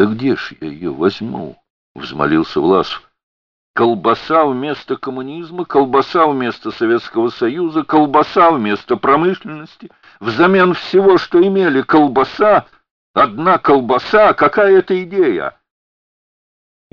Да где ж я ее возьму? Взмолился Власов. Колбаса вместо коммунизма, колбаса вместо Советского Союза, колбаса вместо промышленности. Взамен всего, что имели, колбаса, одна колбаса, какая это идея?